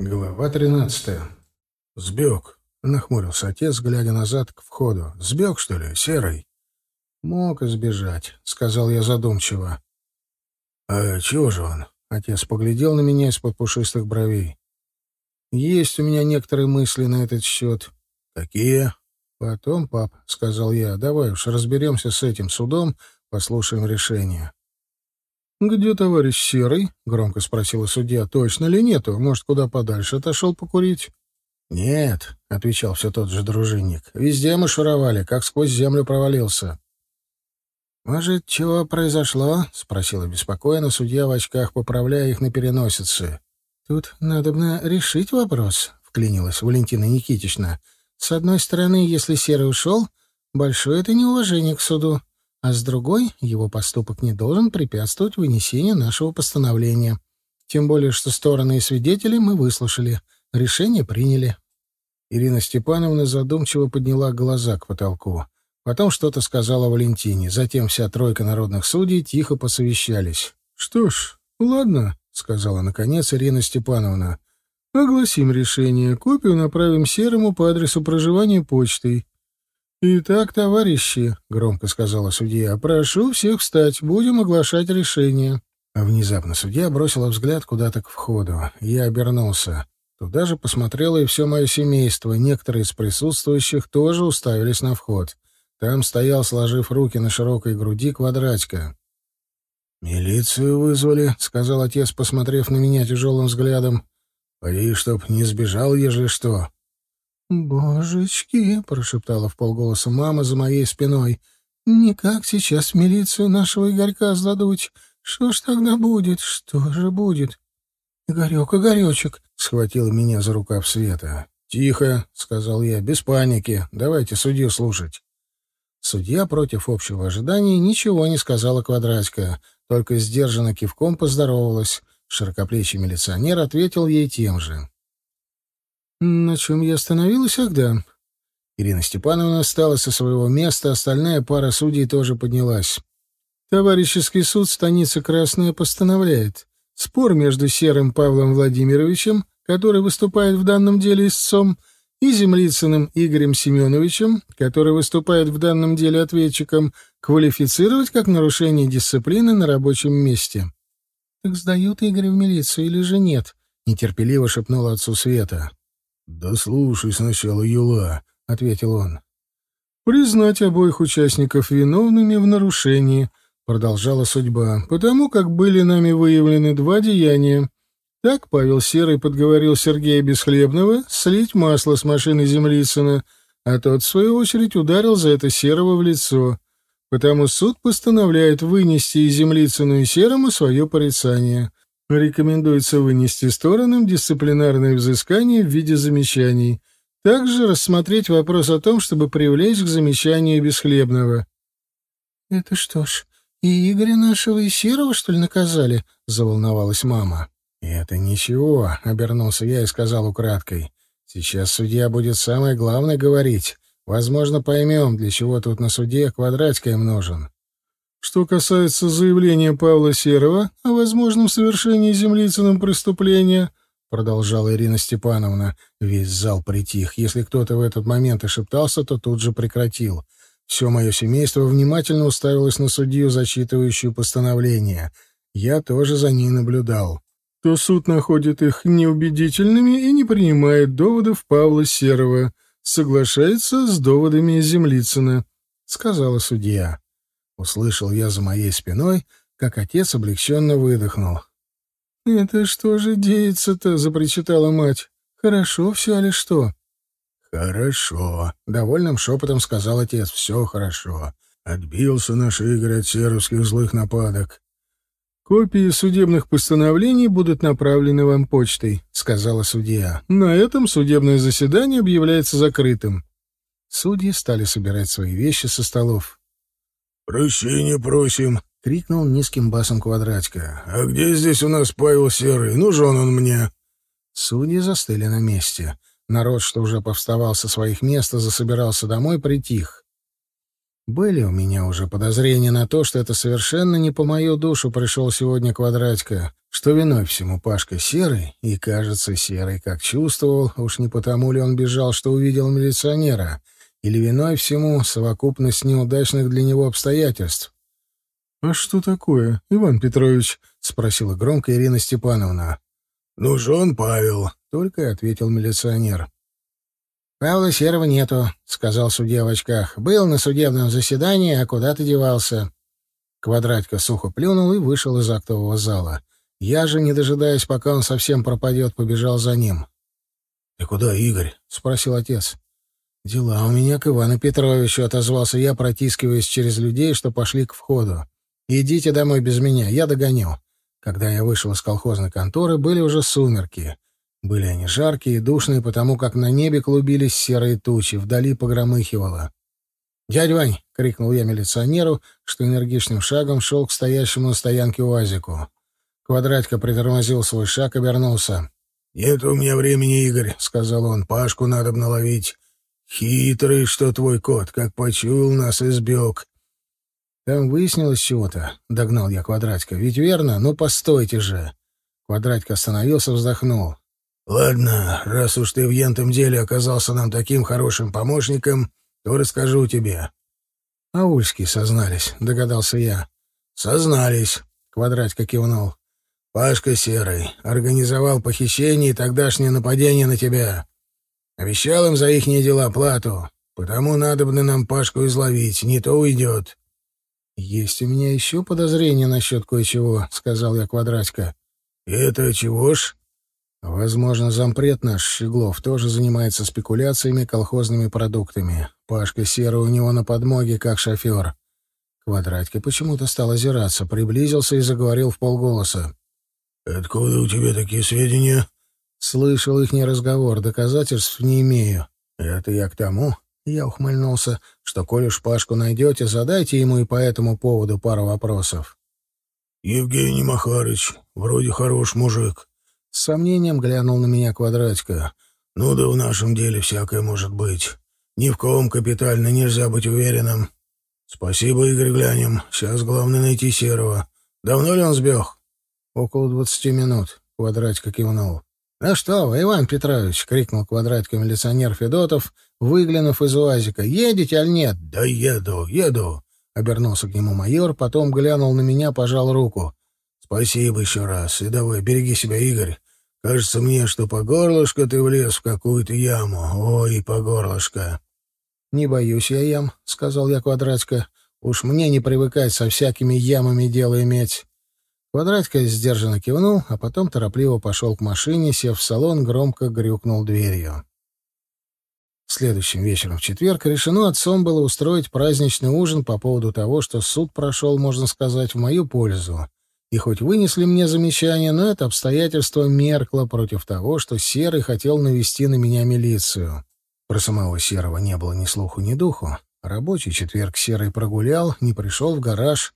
Глава тринадцатая. «Сбег», — нахмурился отец, глядя назад к входу. «Сбег, что ли, серый?» «Мог избежать», — сказал я задумчиво. «А чего же он?» — отец поглядел на меня из-под пушистых бровей. «Есть у меня некоторые мысли на этот счет». «Какие?» «Потом, пап», — сказал я, — «давай уж разберемся с этим судом, послушаем решение». «Где товарищ Серый?» — громко спросила судья. «Точно ли нету? Может, куда подальше отошел покурить?» «Нет», — отвечал все тот же дружинник. «Везде мы шуровали, как сквозь землю провалился». «Может, чего произошло?» — спросила беспокойно судья в очках, поправляя их на переносице. «Тут надо бы решить вопрос», — вклинилась Валентина Никитична. «С одной стороны, если Серый ушел, большое это неуважение к суду а с другой его поступок не должен препятствовать вынесению нашего постановления. Тем более, что стороны и свидетели мы выслушали, решение приняли. Ирина Степановна задумчиво подняла глаза к потолку. Потом что-то сказала Валентине. Затем вся тройка народных судей тихо посовещались. «Что ж, ладно», — сказала наконец Ирина Степановна. «Огласим решение. Копию направим Серому по адресу проживания почтой. «Итак, товарищи», — громко сказала судья, — «прошу всех встать, будем оглашать решение». Внезапно судья бросила взгляд куда-то к входу. Я обернулся. Туда же посмотрело и все мое семейство. Некоторые из присутствующих тоже уставились на вход. Там стоял, сложив руки на широкой груди, квадратика. «Милицию вызвали», — сказал отец, посмотрев на меня тяжелым взглядом. «Поди, чтоб не сбежал, ежели что». «Божечки!» — прошептала в полголоса мама за моей спиной. «Никак сейчас милицию нашего Игорька сдадут. Что ж тогда будет? Что же будет?» «Игорек, Игоречек!» — схватила меня за рукав Света. «Тихо!» — сказал я. «Без паники. Давайте судью слушать». Судья против общего ожидания ничего не сказала Квадратика, только сдержанно кивком поздоровалась. Широкоплечий милиционер ответил ей тем же. На чем я остановилась, Агда? Ирина Степановна встала со своего места, остальная пара судей тоже поднялась. Товарищеский суд станицы Красная постановляет. Спор между Серым Павлом Владимировичем, который выступает в данном деле истцом, и Землицыным Игорем Семеновичем, который выступает в данном деле ответчиком, квалифицировать как нарушение дисциплины на рабочем месте. — Так сдают Игоря в милицию или же нет? — нетерпеливо шепнула отцу Света. «Да слушай сначала, Юла», — ответил он. «Признать обоих участников виновными в нарушении», — продолжала судьба, «потому как были нами выявлены два деяния. Так Павел Серый подговорил Сергея Бесхлебного слить масло с машины Землицына, а тот, в свою очередь, ударил за это Серого в лицо. Потому суд постановляет вынести и Землицыну, и Серому свое порицание. Рекомендуется вынести сторонам дисциплинарное взыскание в виде замечаний. Также рассмотреть вопрос о том, чтобы привлечь к замечанию Бесхлебного. — Это что ж, и Игоря нашего и Серого, что ли, наказали? — заволновалась мама. — Это ничего, — обернулся я и сказал украдкой. — Сейчас судья будет самое главное говорить. Возможно, поймем, для чего тут на суде квадратика им нужен. Что касается заявления Павла Серова о возможном совершении землицыным преступления, продолжала Ирина Степановна, весь зал притих. Если кто-то в этот момент и шептался, то тут же прекратил. Все мое семейство внимательно уставилось на судью, зачитывающую постановление. Я тоже за ней наблюдал. То суд находит их неубедительными и не принимает доводов Павла Серова, соглашается с доводами Землицына, сказала судья. Услышал я за моей спиной, как отец облегченно выдохнул. «Это что же деется-то?» — запричитала мать. «Хорошо все или что?» «Хорошо», — довольным шепотом сказал отец. «Все хорошо. Отбился наш Игорь от серовских злых нападок». «Копии судебных постановлений будут направлены вам почтой», — сказала судья. «На этом судебное заседание объявляется закрытым». Судьи стали собирать свои вещи со столов. «Прощения просим!» — крикнул низким басом квадратика. «А где здесь у нас Павел Серый? Нужен он мне!» Судьи застыли на месте. Народ, что уже повставал со своих мест и засобирался домой, притих. Были у меня уже подозрения на то, что это совершенно не по мою душу пришел сегодня квадратика, что виной всему Пашка серый, и, кажется, серый как чувствовал, уж не потому ли он бежал, что увидел милиционера, или виной всему совокупность неудачных для него обстоятельств. — А что такое, Иван Петрович? — спросила громко Ирина Степановна. — Нужен Павел, — только и ответил милиционер. — Павла Серого нету, — сказал судья в очках. — Был на судебном заседании, а куда-то девался. Квадратка сухо плюнул и вышел из актового зала. Я же, не дожидаясь, пока он совсем пропадет, побежал за ним. — Ты куда, Игорь? — спросил отец. — Дела у меня к Ивану Петровичу, — отозвался я, протискиваясь через людей, что пошли к входу. — Идите домой без меня, я догоню. Когда я вышел из колхозной конторы, были уже сумерки. Были они жаркие и душные, потому как на небе клубились серые тучи, вдали погромыхивало. «Дядь Вань!» — крикнул я милиционеру, что энергичным шагом шел к стоящему на стоянке УАЗику. Квадратька притормозил свой шаг, обернулся. «Нет у меня времени, Игорь», — сказал он. «Пашку надо б наловить. Хитрый, что твой кот, как почуял нас и сбег». «Там выяснилось чего-то», — догнал я Квадратька. «Ведь верно? Ну, постойте же». Квадратька остановился, вздохнул. «Ладно, раз уж ты в ентом деле оказался нам таким хорошим помощником, то расскажу тебе». «А Ульские сознались», — догадался я. «Сознались», — Квадратька кивнул. «Пашка Серый организовал похищение и тогдашнее нападение на тебя. Обещал им за ихние дела плату, потому надо бы нам Пашку изловить, не то уйдет». «Есть у меня еще подозрения насчет кое-чего», — сказал я Квадратька. «Это чего ж?» Возможно, зампред наш Щеглов тоже занимается спекуляциями колхозными продуктами. Пашка Серый у него на подмоге, как шофер. Квадратька почему-то стал озираться, приблизился и заговорил в полголоса. «Откуда у тебя такие сведения?» «Слышал ихний разговор, доказательств не имею». «Это я к тому», — я ухмыльнулся, «что, коль уж Пашку найдете, задайте ему и по этому поводу пару вопросов». «Евгений Махарыч, вроде хорош мужик», с сомнением глянул на меня квадратика. «Ну да в нашем деле всякое может быть. Ни в ком капитально нельзя быть уверенным. Спасибо, Игорь, глянем. Сейчас главное найти Серого. Давно ли он сбег?» «Около двадцати минут», — квадратика кивнул. «Ну что вы, Иван Петрович!» — крикнул квадратика милиционер Федотов, выглянув из УАЗика. «Едете, аль нет?» «Да еду, еду!» — обернулся к нему майор, потом глянул на меня, пожал руку. Спасибо еще раз. И давай, береги себя, Игорь. Кажется мне, что по горлышко ты влез в какую-то яму. Ой, по горлышко. Не боюсь я ям, сказал я Квадратько. Уж мне не привыкать со всякими ямами дело иметь. Квадратько сдержанно кивнул, а потом торопливо пошел к машине, сев в салон, громко грюкнул дверью. Следующим вечером в четверг решено отцом было устроить праздничный ужин по поводу того, что суд прошел, можно сказать, в мою пользу. И хоть вынесли мне замечание, но это обстоятельство меркло против того, что Серый хотел навести на меня милицию. Про самого Серого не было ни слуху, ни духу. Рабочий четверг Серый прогулял, не пришел в гараж.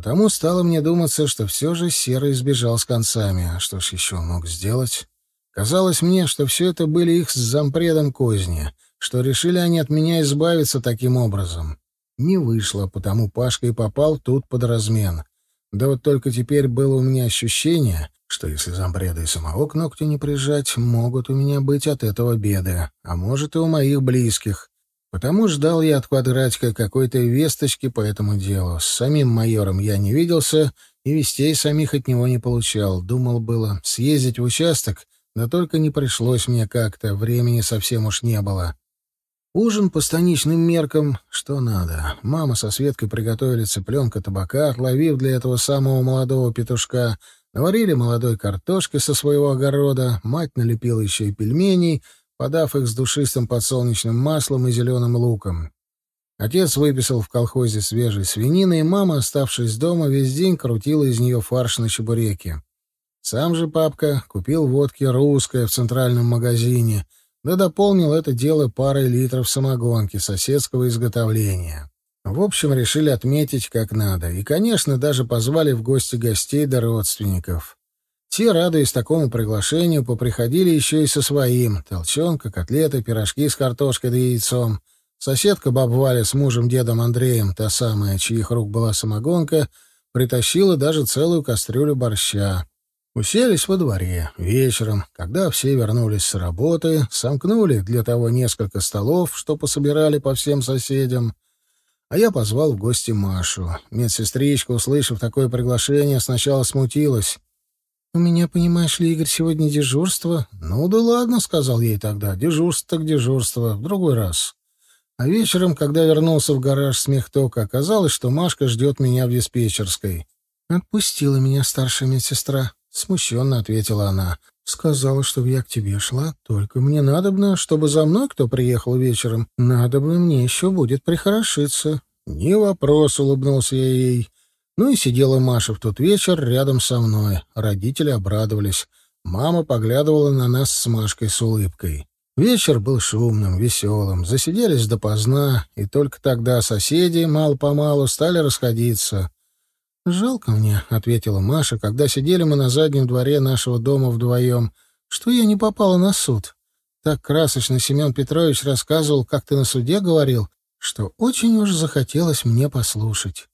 Потому стало мне думаться, что все же Серый сбежал с концами. А что ж еще мог сделать? Казалось мне, что все это были их с зампредом козни, что решили они от меня избавиться таким образом. Не вышло, потому Пашка и попал тут под размен. Да вот только теперь было у меня ощущение, что если зампреда и самого к ногтю не прижать, могут у меня быть от этого беды, а может и у моих близких. Потому ждал я от квадратика какой-то весточки по этому делу. С самим майором я не виделся и вестей самих от него не получал. Думал было съездить в участок, да только не пришлось мне как-то, времени совсем уж не было. Ужин по станичным меркам, что надо. Мама со Светкой приготовили цыпленка табака, отловив для этого самого молодого петушка, наварили молодой картошки со своего огорода, мать налепила еще и пельменей, подав их с душистым подсолнечным маслом и зеленым луком. Отец выписал в колхозе свежей свинины, и мама, оставшись дома, весь день крутила из нее фарш на чебуреки. Сам же папка купил водки русское в центральном магазине — да дополнил это дело парой литров самогонки соседского изготовления. В общем, решили отметить как надо. И, конечно, даже позвали в гости гостей да родственников. Те, радуясь такому приглашению, поприходили еще и со своим. Толченка, котлеты, пирожки с картошкой да яйцом. Соседка баб Валя с мужем-дедом Андреем, та самая, чьих рук была самогонка, притащила даже целую кастрюлю борща. Уселись во дворе. Вечером, когда все вернулись с работы, сомкнули для того несколько столов, что пособирали по всем соседям. А я позвал в гости Машу. Медсестричка, услышав такое приглашение, сначала смутилась. «У меня, понимаешь ли, Игорь, сегодня дежурство?» «Ну да ладно», — сказал ей тогда. «Дежурство так дежурство. В другой раз». А вечером, когда вернулся в гараж смехтока, оказалось, что Машка ждет меня в диспетчерской. «Отпустила меня старшая медсестра», — смущенно ответила она. «Сказала, чтобы я к тебе шла. Только мне надобно, чтобы за мной кто приехал вечером. Надобно мне еще будет прихорошиться». «Не вопрос», — улыбнулся я ей. Ну и сидела Маша в тот вечер рядом со мной. Родители обрадовались. Мама поглядывала на нас с Машкой с улыбкой. Вечер был шумным, веселым. Засиделись допоздна, и только тогда соседи мало-помалу стали расходиться. «Жалко мне», — ответила Маша, когда сидели мы на заднем дворе нашего дома вдвоем, — «что я не попала на суд. Так красочно Семен Петрович рассказывал, как ты на суде говорил, что очень уж захотелось мне послушать».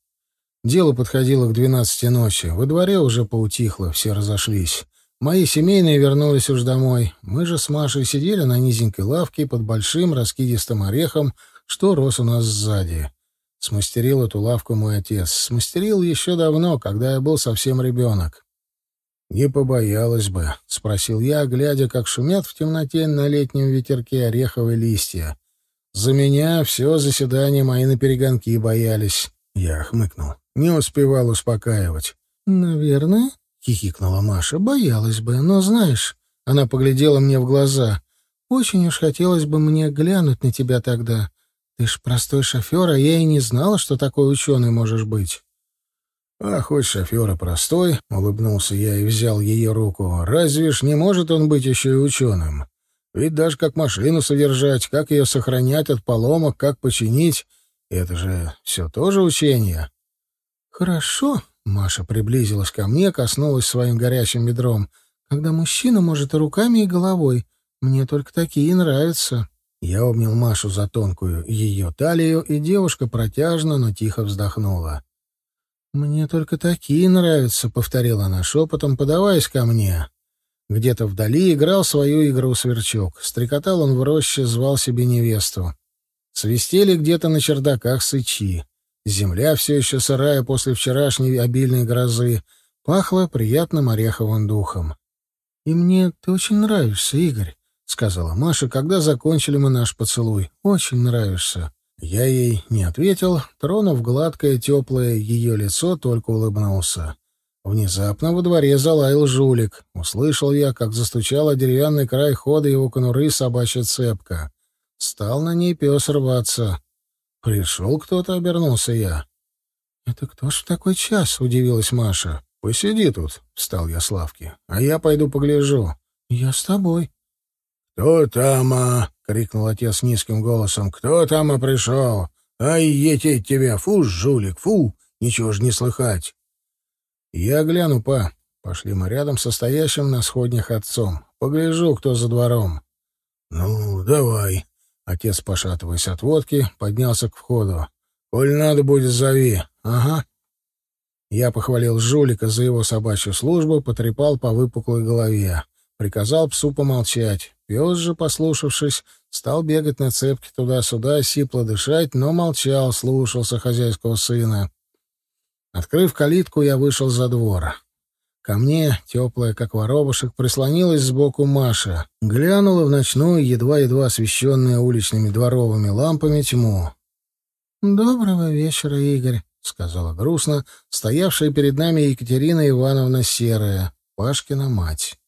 Дело подходило к двенадцати ночи. Во дворе уже поутихло, все разошлись. Мои семейные вернулись уж домой. Мы же с Машей сидели на низенькой лавке под большим раскидистым орехом, что рос у нас сзади. Смастерил эту лавку мой отец. Смастерил еще давно, когда я был совсем ребенок. «Не побоялась бы», — спросил я, глядя, как шумят в темноте на летнем ветерке ореховые листья. «За меня все заседание мои на перегонки боялись». Я хмыкнул. Не успевал успокаивать. «Наверное», — хихикнула Маша, — «боялась бы. Но знаешь...» — она поглядела мне в глаза. «Очень уж хотелось бы мне глянуть на тебя тогда. Ты ж простой шофер, а я и не знала, что такой ученый можешь быть». «А хоть шофер и простой», — улыбнулся я и взял ее руку, — «разве ж не может он быть еще и ученым? Ведь даже как машину содержать, как ее сохранять от поломок, как починить — это же все тоже учение». «Хорошо», — Маша приблизилась ко мне, коснулась своим горячим бедром, «когда мужчина может и руками, и головой. Мне только такие нравятся». Я обнял Машу за тонкую ее талию, и девушка протяжно, но тихо вздохнула. «Мне только такие нравятся», — повторила она шепотом, подаваясь ко мне. Где-то вдали играл свою игру сверчок. Стрекотал он в роще, звал себе невесту. Свистели где-то на чердаках сычи. Земля все еще сырая после вчерашней обильной грозы, пахла приятным ореховым духом. — И мне ты очень нравишься, Игорь, — сказала Маша, когда закончили мы наш поцелуй. — Очень нравишься. Я ей не ответил, тронув гладкое, теплое ее лицо, только улыбнулся. Внезапно во дворе залаял жулик. Услышал я, как застучала деревянный край хода его конуры собачья цепка. Стал на ней пес рваться. «Пришел кто-то», — обернулся я. «Это кто ж в такой час?» — удивилась Маша. «Посиди тут», — встал я с. «А я пойду погляжу». «Я с тобой». «Кто там, а?» — крикнул отец низким голосом. «Кто там, а пришел? Ай, ететь тебя! Фу, жулик, фу! Ничего ж не слыхать!» «Я гляну, па». Пошли мы рядом со стоящим на сходнях отцом. Погляжу, кто за двором. «Ну, давай», Отец, пошатываясь от водки, поднялся к входу. «Коль надо будет, зови». «Ага». Я похвалил жулика за его собачью службу, потрепал по выпуклой голове. Приказал псу помолчать. Пес же, послушавшись, стал бегать на цепке туда-сюда, сипло дышать, но молчал, слушался хозяйского сына. Открыв калитку, я вышел за двор. Ко мне, теплая, как воробушек, прислонилась сбоку Маша. Глянула в ночную, едва-едва освещенную уличными дворовыми лампами тьму. «Доброго вечера, Игорь», — сказала грустно, стоявшая перед нами Екатерина Ивановна Серая, Пашкина мать.